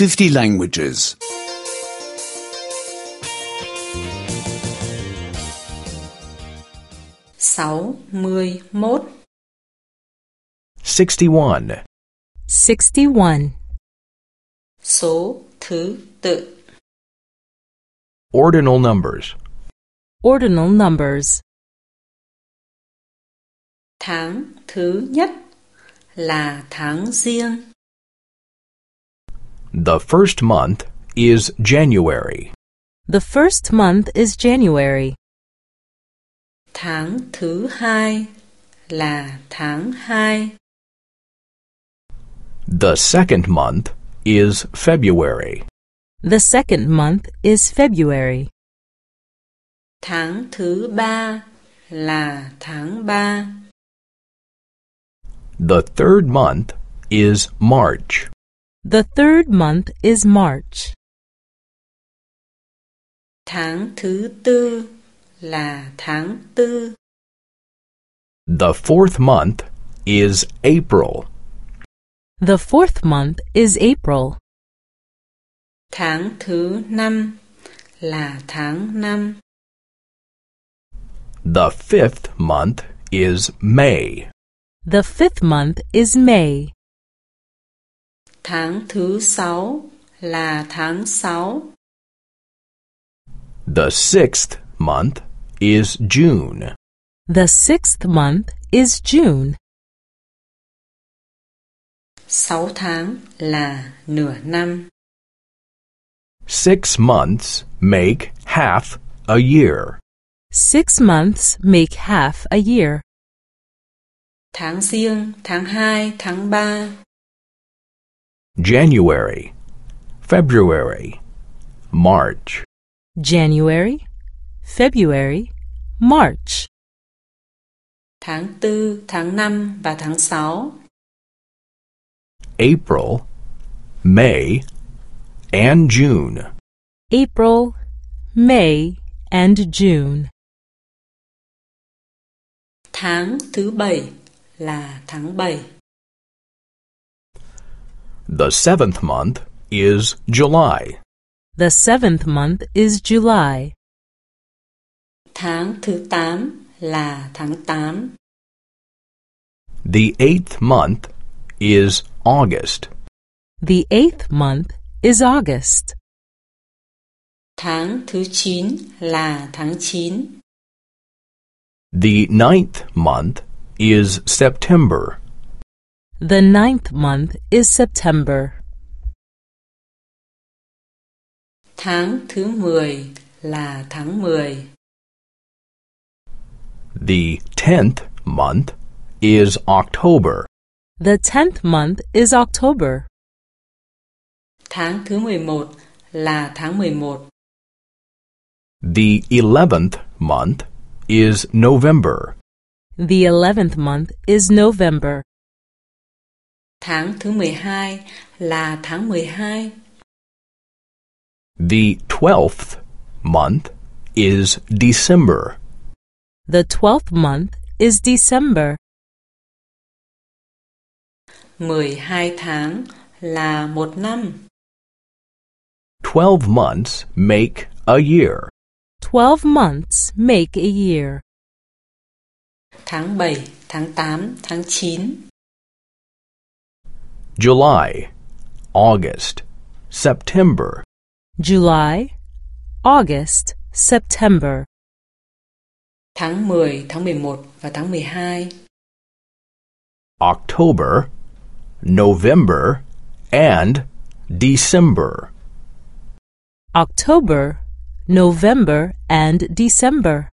50 languages. 61 61. 61. Số thứ tự Ordinal numbers. Ordinal numbers. Tháng thứ nhất là tháng giêng. The first month is January. The first month is January. Tháng thứ hai là tháng hai. The second month is February. The second month is February. Tháng thứ ba là tháng ba. The third month is March. The third month is March. Tháng thứ tư là tháng tư. The fourth month is April. The fourth month is April. Tháng thứ năm là tháng năm. The fifth month is May. The fifth month is May. Tháng thứ sáu là tháng sáu. The sixth month is June. The sixth month is June. Sáu tháng là nửa năm. Six months make half a year. Six months make half a year. Tháng giêng, tháng hai, tháng ba. January, February, March. January, February, March. Tháng tư, tháng năm và tháng sáu. April, May, and June. April, May, and June. Tháng thứ bảy là tháng bảy. The seventh month is July. The seventh month is July. Tháng thứ tám là tháng tám. The eighth month is August. The eighth month is August. Tháng thứ chín là tháng chín. The ninth month is September. The ninth month is September. Tháng thứ mười là tháng mười. The tenth month is October. The tenth month is October. Tháng thứ mười một là tháng mười một. The eleventh month is November. The eleventh month is November. Tháng thứ mười hai là tháng mười hai. The twelfth month is December. The twelfth month is December. Mười hai tháng là một năm. Twelve months make a year. Twelve months make a year. Tháng bảy, tháng tám, tháng chín. July, August, September, July, August, September. Tháng mười, tháng mười một và tháng mười hai. October, November, and December. October, November, and December.